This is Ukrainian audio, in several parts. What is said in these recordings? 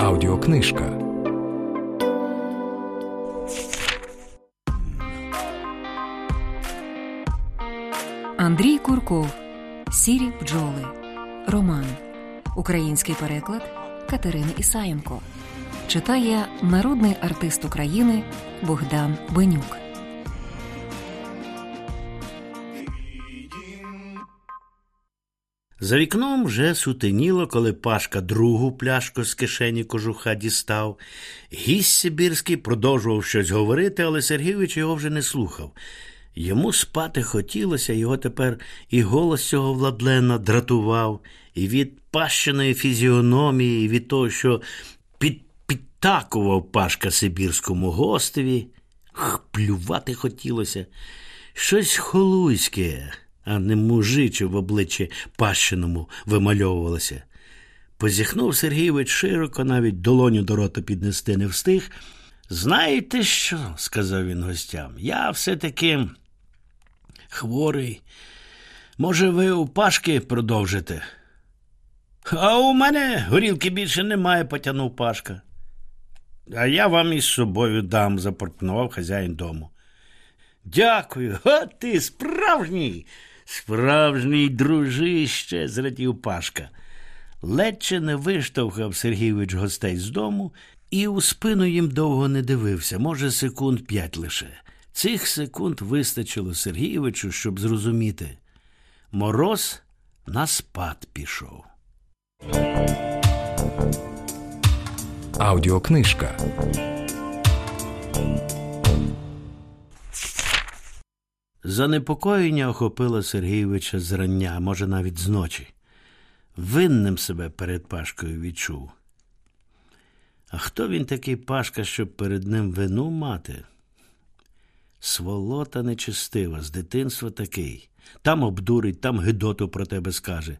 Аудіокнижка. Андрій Курков. Сірі бджоли. Роман. Український переклад Катерини Ісаєнко. Читає народний артист України Богдан Бенюк. За вікном вже сутеніло, коли Пашка другу пляшку з кишені кожуха дістав. Гість Сибірський продовжував щось говорити, але Сергійович його вже не слухав. Йому спати хотілося, його тепер і голос цього владлена дратував, і від пащеної фізіономії, і від того, що під, підтакував Пашка Сибірському гостеві. Плювати хотілося. Щось холуйське, а не мужиче в обличчі пащеному вимальовувалося. Позіхнув Сергійович широко, навіть долоню до рота піднести не встиг. Знаєте що? сказав він гостям. Я все-таки хворий. Може, ви у Пашки продовжите? А у мене горілки більше немає, потягнув Пашка. А я вам із собою дам, запропонував хазяїн дому. Дякую, а ти справжній, справжній дружище, зрадів Пашка. Ледче не виштовхав Сергійович гостей з дому і у спину їм довго не дивився, може, секунд п'ять лише. Цих секунд вистачило Сергійовичу, щоб зрозуміти. Мороз на спад пішов. Аудіокнижка. Занепокоєння охопило Сергійовича зрання, може, навіть зночі. Винним себе перед Пашкою відчув. А хто він такий Пашка, щоб перед ним вину мати? Сволота нечистива, з дитинства такий. Там обдурить, там гидоту про тебе скаже.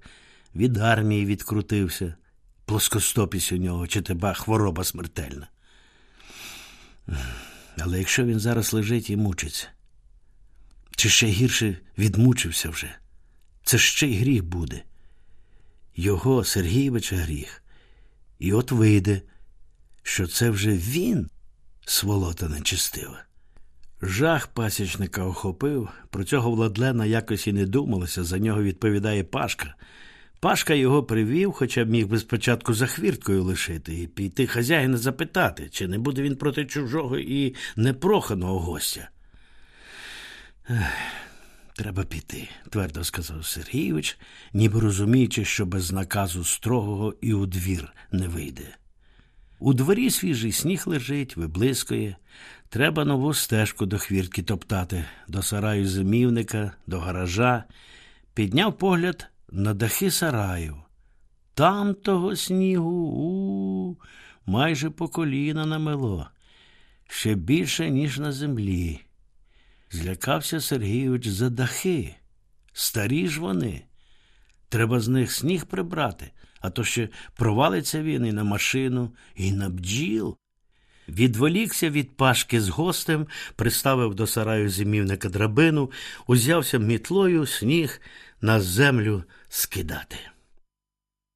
Від армії відкрутився, плоскостопість у нього, чи тебе хвороба смертельна. Але якщо він зараз лежить і мучиться, чи ще гірше відмучився вже, це ще й гріх буде. Його Сергійовича гріх. І от вийде, що це вже він, сволота нечистива. Жах пасічника охопив, про цього владлена якось і не думалося, за нього відповідає Пашка. Пашка його привів, хоча б міг би спочатку за хвірткою лишити і піти хазяїна запитати, чи не буде він проти чужого і непроханого гостя. Треба піти, твердо сказав Сергійович, ніби розуміючи, що без наказу строгого і у двір не вийде. У дворі свіжий сніг лежить, виблискує. Треба нову стежку до хвіртки топтати, до сараю зимівника, до гаража. Підняв погляд на дахи сараю. Там того снігу у майже по коліна намело, ще більше, ніж на землі. Злякався Сергійович за дахи. Старі ж вони. Треба з них сніг прибрати, а то ще провалиться він і на машину, і на бджіл. Відволікся від пашки з гостем, приставив до сараю зимівника драбину, узявся мітлою сніг на землю скидати.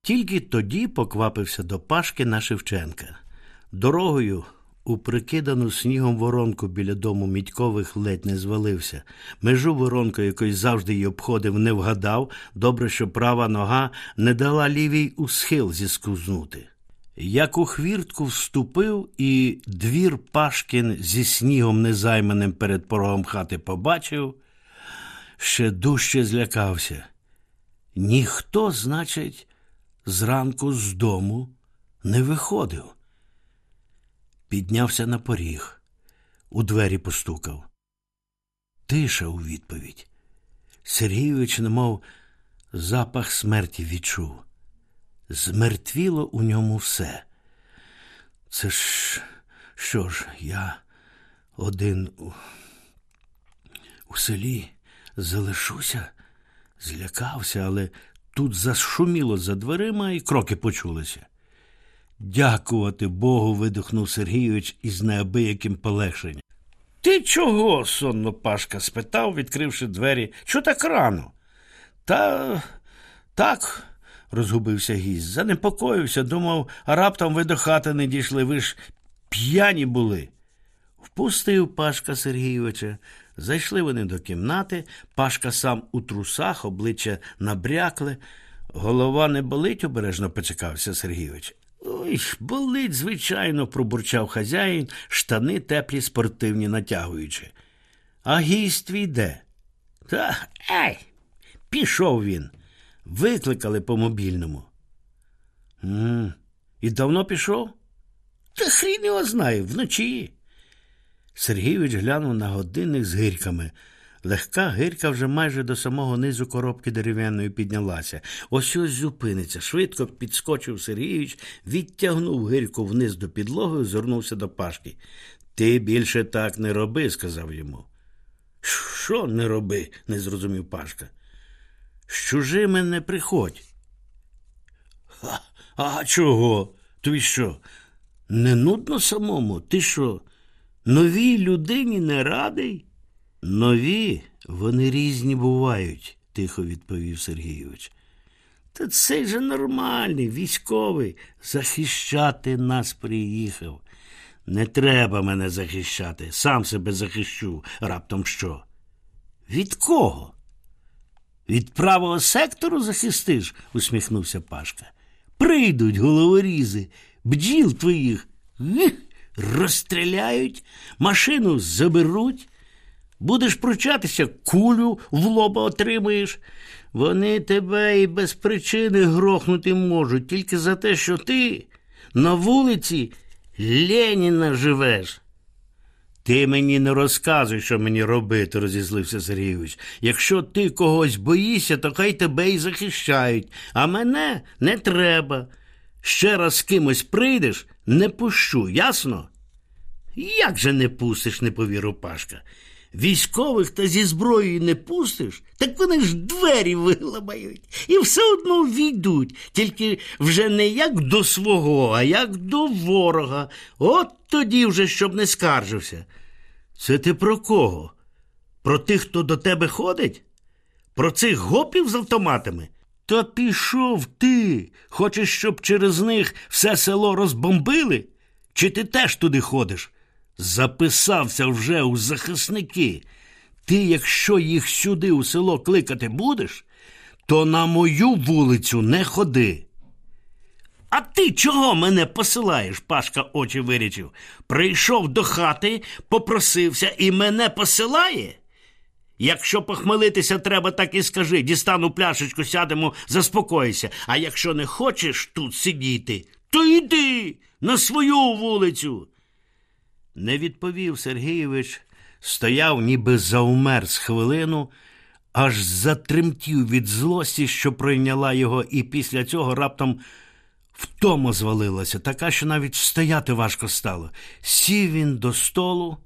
Тільки тоді поквапився до пашки на Шевченка. Дорогою у прикидану снігом воронку біля дому Мідькових ледь не звалився. Межу воронку, якої завжди й обходив, не вгадав. Добре, що права нога не дала лівій у схил зіскузнути. Як у хвіртку вступив, і двір Пашкін зі снігом незайманим перед порогом хати побачив, ще дужче злякався. Ніхто, значить, зранку з дому не виходив. Піднявся на поріг, у двері постукав. Тиша у відповідь. Сергійович, немов запах смерті відчув. Змертвіло у ньому все. Це ж що ж, я один у, у селі залишуся, злякався, але тут зашуміло за дверима і кроки почулися. Дякувати Богу. видихнув Сергійович із неабияким полегшенням. Ти чого? сонно Пашка спитав, відкривши двері. Чого так рано? Та так, розгубився гість. Занепокоївся, думав, а раптом ви до хати не дійшли, ви ж п'яні були. Впустив Пашка Сергійовича. Зайшли вони до кімнати, Пашка сам у трусах, обличчя набрякле. Голова не болить, обережно почекався Сергійович. Ой, болить, звичайно, пробурчав хазяїн, штани теплі спортивні натягуючи. А гість твій де? Та ей, пішов він. Викликали по мобільному. м І давно пішов? Та хрін його знає, вночі. Сергійович глянув на годинник з гирьками. Легка гирька вже майже до самого низу коробки дерев'яної піднялася. Ось ось зупиниться. Швидко підскочив Сергійович, відтягнув гирьку вниз до підлоги і звернувся до Пашки. Ти більше так не роби, сказав йому. Що не роби? не зрозумів Пашка. З чужими не приходь. А, а чого? Тобі що? Не нудно самому? Ти що? Новій людині не радий? Нові вони різні бувають, тихо відповів Сергійович. Та цей же нормальний, військовий, захищати нас приїхав. Не треба мене захищати, сам себе захищу, раптом що. Від кого? Від правого сектору захистиш, усміхнувся Пашка. Прийдуть головорізи, бджіл твоїх. Розстріляють, машину заберуть, будеш пручатися, кулю в лоба отримаєш. Вони тебе і без причини грохнути можуть, тільки за те, що ти на вулиці Леніна живеш. Ти мені не розказуй, що мені робити, розізлився Сергійович. Якщо ти когось боїшся, то хай тебе і захищають, а мене не треба. Ще раз з кимось прийдеш, не пущу, ясно? Як же не пустиш, не повірив Пашка. Військових та зі зброєю не пустиш, так вони ж двері виламають і все одно війдуть, тільки вже не як до свого, а як до ворога. От тоді вже щоб не скаржився. Це ти про кого? Про тих, хто до тебе ходить? Про цих гопів з автоматами? Та пішов ти. Хочеш, щоб через них все село розбомбили? Чи ти теж туди ходиш? Записався вже у захисники. Ти, якщо їх сюди у село кликати будеш, то на мою вулицю не ходи. А ти чого мене посилаєш? Пашка очі вирічив. Прийшов до хати, попросився і мене посилає. Якщо похмелитися треба, так і скажи. Дістану пляшечку, сядемо, заспокойся. А якщо не хочеш тут сидіти, то йди на свою вулицю. Не відповів Сергійович, стояв, ніби заумер з хвилину, аж затремтів від злості, що пройняла його, і після цього раптом втома звалилася, така, що навіть стояти важко стало. Сів він до столу.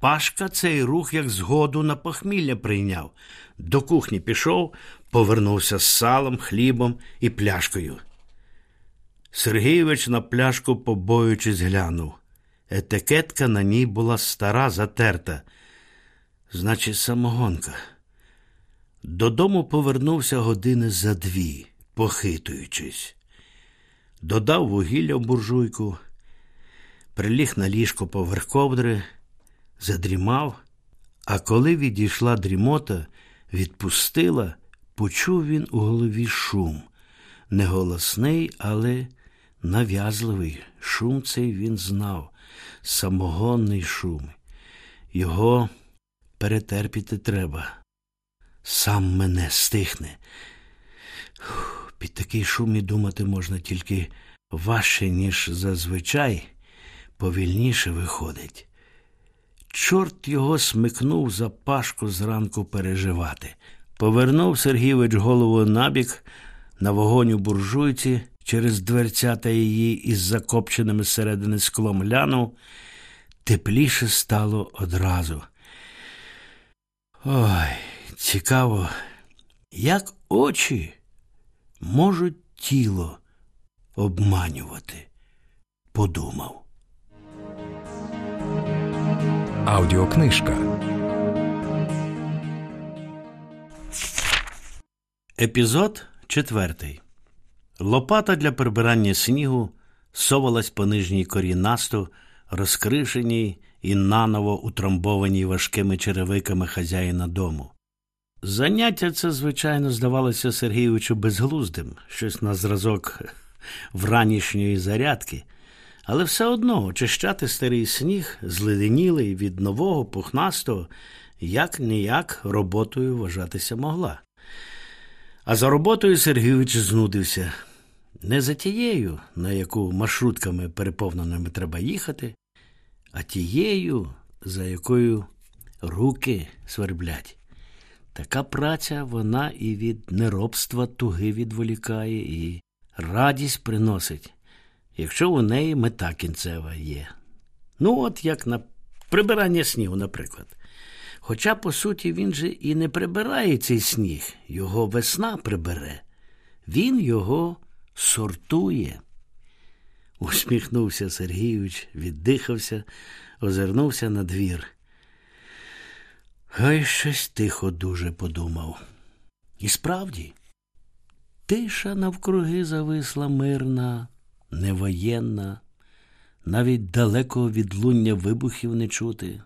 Пашка цей рух, як згоду на похмілля прийняв. До кухні пішов, повернувся з салом, хлібом і пляшкою. Сергійович на пляшку, побоюючись, глянув. Етикетка на ній була стара, затерта, значить, самогонка. Додому повернувся години за дві, похитуючись. Додав вугілля в буржуйку, приліг на ліжко поверх ковдри, задрімав, а коли відійшла дрімота, відпустила, почув він у голові шум. Не голосний, але нав'язливий. Шум цей він знав самогонний шум. Його перетерпіти треба. Сам мене стихне. Під такий шум і думати можна тільки важче, ніж зазвичай, повільніше виходить. Чорт його смикнув за пашку зранку переживати. Повернув Сергійович голову набік на вогонь у буржуйці, через дверцята її із закопченими зсередини склом глянув, тепліше стало одразу. Ой, цікаво, як очі можуть тіло обманювати, подумав. Аудіокнижка. Епізод четвертий. Лопата для прибирання снігу совалась по нижній корі насту, розкришеній і наново утрамбованій важкими черевиками хазяїна дому. Заняття це, звичайно, здавалося Сергійовичу безглуздим, щось на зразок вранішньої зарядки, але все одно очищати старий сніг, зледенілий від нового пухнастого, як ніяк роботою вважатися могла. А за роботою Сергійович знудився не за тією, на яку маршрутками переповненими треба їхати, а тією, за якою руки сверблять. Така праця вона і від неробства туги відволікає, і радість приносить, якщо у неї мета кінцева є. Ну, от як на прибирання снігу, наприклад. Хоча, по суті, він же і не прибирає цей сніг, його весна прибере, він його сортує. Усміхнувся Сергійович, віддихався, озирнувся на двір. Гай щось тихо дуже подумав. І справді, тиша навкруги зависла мирна, невоєнна, навіть далекого відлуння вибухів не чути.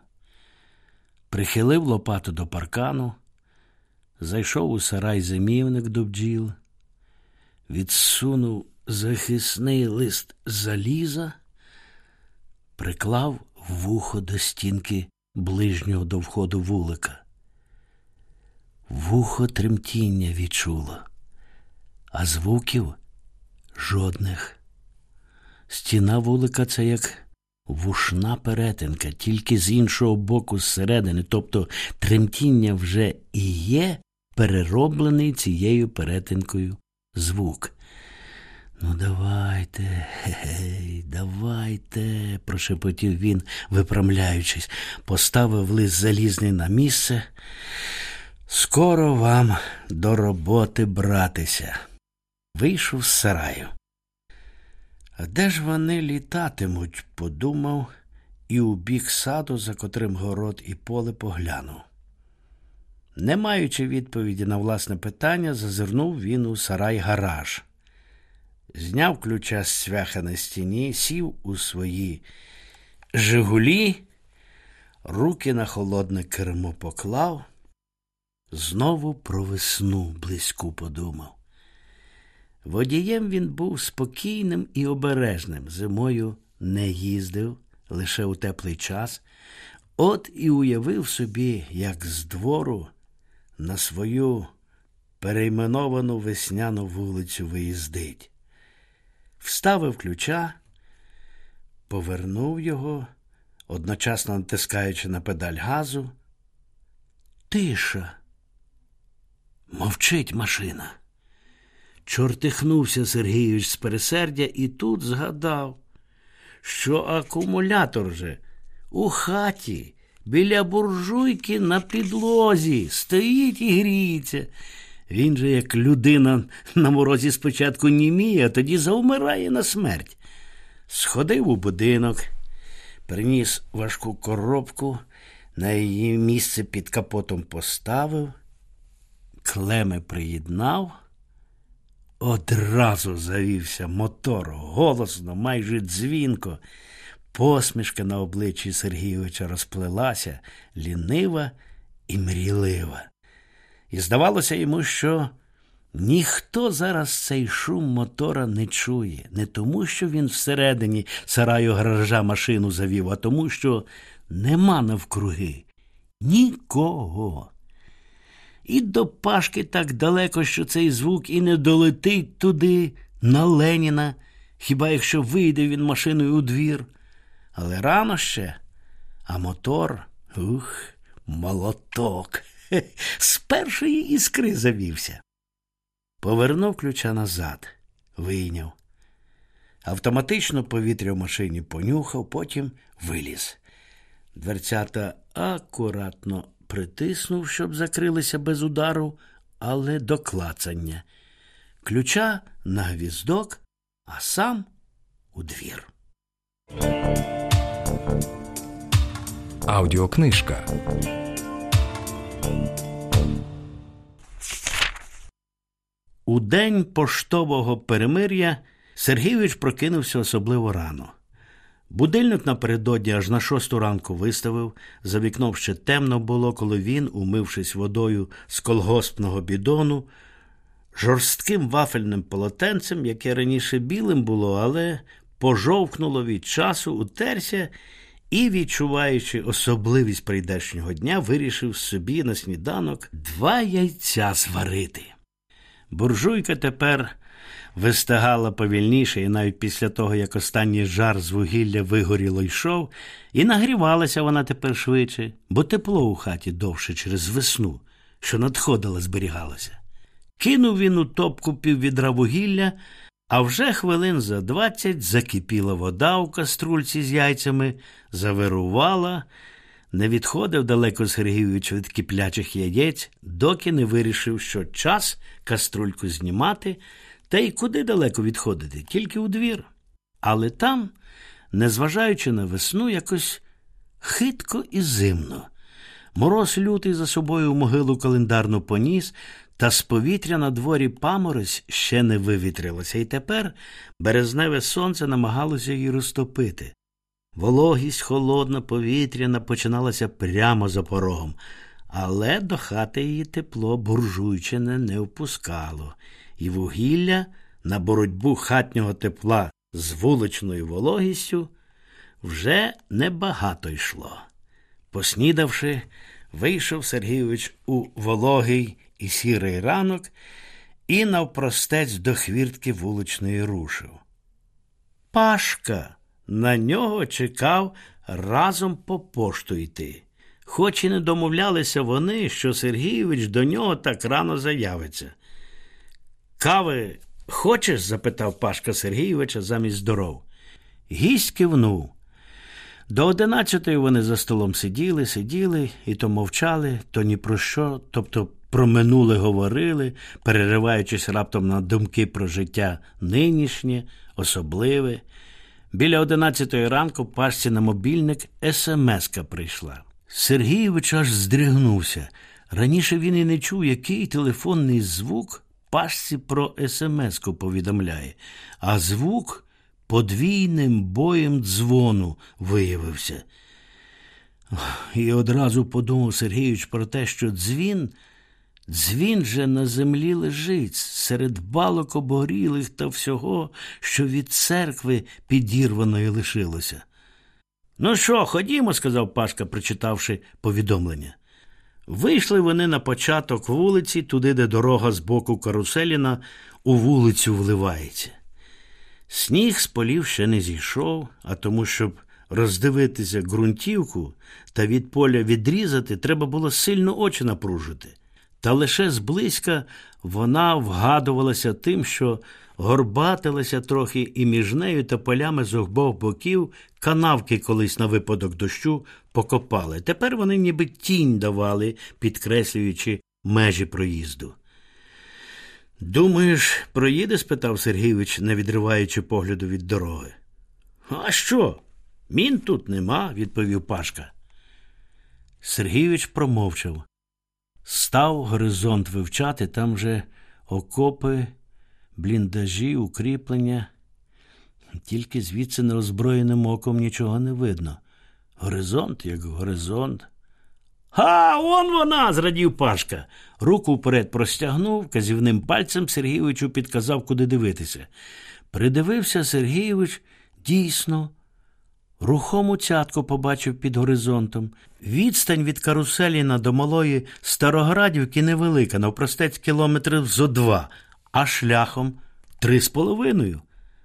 Прихилив лопату до паркану, зайшов у сарай зимівник до бджіл, відсунув захисний лист заліза, приклав вухо до стінки ближнього до входу вулика. Вухо тремтіння відчуло, а звуків жодних. Стіна вулика це як вушна перетинка, тільки з іншого боку зсередини, тобто тремтіння вже і є перероблений цією перетинкою звук. Ну, давайте, гей, давайте, прошепотів він, випрямляючись, поставив лист залізний на місце. Скоро вам до роботи братися. Вийшов з сараю. А де ж вони літатимуть? подумав і у бік саду, за котрим город і поле поглянув. Не маючи відповіді на власне питання, зазирнув він у сарай гараж зняв ключа з цвяха на стіні, сів у свої Жигулі, руки на холодне кермо поклав, знову про весну близьку подумав. Водієм він був спокійним і обережним, зимою не їздив лише у теплий час, от і уявив собі, як з двору на свою перейменовану весняну вулицю виїздить вставив ключа, повернув його, одночасно натискаючи на педаль газу. Тиша. Мовчить машина. Чортихнувся Сергійович з пересердя і тут згадав, що акумулятор же у хаті біля буржуйки на підлозі стоїть і гріється. Він же, як людина на морозі спочатку німіє, а тоді завмирає на смерть. Сходив у будинок, приніс важку коробку, на її місце під капотом поставив, клеми приєднав, одразу завівся мотор, голосно, майже дзвінко. Посмішка на обличчі Сергійовича розплелася, лінива і мрілива. І здавалося йому, що ніхто зараз цей шум мотора не чує, не тому, що він всередині сараю гаража машину завів, а тому, що нема навкруги нікого. І до Пашки так далеко, що цей звук і не долетить туди, на Леніна, хіба якщо вийде він машиною у двір. Але рано ще, а мотор ух, молоток з першої іскри завівся. Повернув ключа назад, вийняв. Автоматично повітря в машині понюхав, потім виліз. Дверцята акуратно притиснув, щоб закрилися без удару, але до клацання. Ключа на гвіздок, а сам у двір. У день поштового перемир'я Сергійович прокинувся особливо рано. Будильник напередодні аж на шосту ранку виставив, за вікном ще темно було, коли він, умившись водою з колгоспного бідону, жорстким вафельним полотенцем, яке раніше білим було, але пожовкнуло від часу, утерся і, відчуваючи особливість прийдешнього дня, вирішив собі на сніданок два яйця зварити. Буржуйка тепер вистигала повільніше, і навіть після того, як останній жар з вугілля вигоріло йшов, і нагрівалася вона тепер швидше, бо тепло у хаті довше через весну, що надходила, зберігалося. Кинув він у топку піввідра вугілля, а вже хвилин за двадцять закипіла вода у каструльці з яйцями, завирувала, не відходив далеко Сергійович від киплячих яєць, доки не вирішив, що час каструльку знімати, та й куди далеко відходити, тільки у двір. Але там, незважаючи на весну, якось хитко і зимно. Мороз лютий за собою в могилу календарну поніс, та з повітря на дворі паморозь ще не вивітрилося, і тепер березневе сонце намагалося її розтопити. Вологість холодна, повітряна починалася прямо за порогом, але до хати її тепло буржуйчине не впускало, і вугілля на боротьбу хатнього тепла з вуличною вологістю вже небагато йшло. Поснідавши, вийшов Сергійович у вологий і сірий ранок і навпростець до хвіртки вуличної рушив. Пашка на нього чекав разом по пошту йти. Хоч і не домовлялися вони, що Сергійович до нього так рано заявиться. Кави хочеш? запитав Пашка Сергійовича замість здоров. Гість кивнув. До одинадцятої вони за столом сиділи, сиділи і то мовчали, то ні про що, тобто про минуле говорили, перериваючись раптом на думки про життя нинішнє, особливе. Біля одинадцятої ранку пашці на мобільник смска прийшла. Сергійович аж здригнувся. Раніше він і не чув, який телефонний звук пашці про смску повідомляє, а звук подвійним боєм дзвону виявився. І одразу подумав Сергійович про те, що дзвін, дзвін же на землі лежить серед балок обгорілих та всього, що від церкви підірваної лишилося. Ну що, ходімо, сказав Пашка, прочитавши повідомлення. Вийшли вони на початок вулиці, туди, де дорога з боку Каруселіна у вулицю вливається. Сніг з полів ще не зійшов, а тому, щоб роздивитися ґрунтівку та від поля відрізати, треба було сильно очі напружити. Та лише зблизька вона вгадувалася тим, що горбатилася трохи і між нею та полями з обох боків канавки колись на випадок дощу покопали. Тепер вони ніби тінь давали, підкреслюючи межі проїзду. Думаєш, проїде? спитав Сергійович, не відриваючи погляду від дороги. А що? Мін тут нема, відповів Пашка. Сергійович промовчав. Став горизонт вивчати, там вже окопи, бліндажі, укріплення. Тільки звідси неозброєним оком нічого не видно. Горизонт, як горизонт. Га, он вона. зрадів Пашка. Руку вперед простягнув, казівним пальцем Сергійовичу підказав, куди дивитися. Придивився Сергійович дійсно. Рухому цятку побачив під горизонтом. Відстань від Каруселіна до малої Староградівки невелика, навпростець кілометрів зо два, а шляхом три з половиною.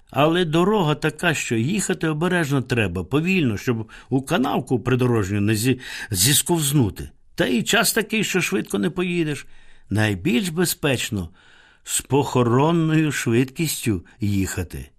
Але дорога така, що їхати обережно треба, повільно, щоб у канавку придорожню не зі... зісковзнути. Та і час такий, що швидко не поїдеш. Найбільш безпечно з похоронною швидкістю їхати.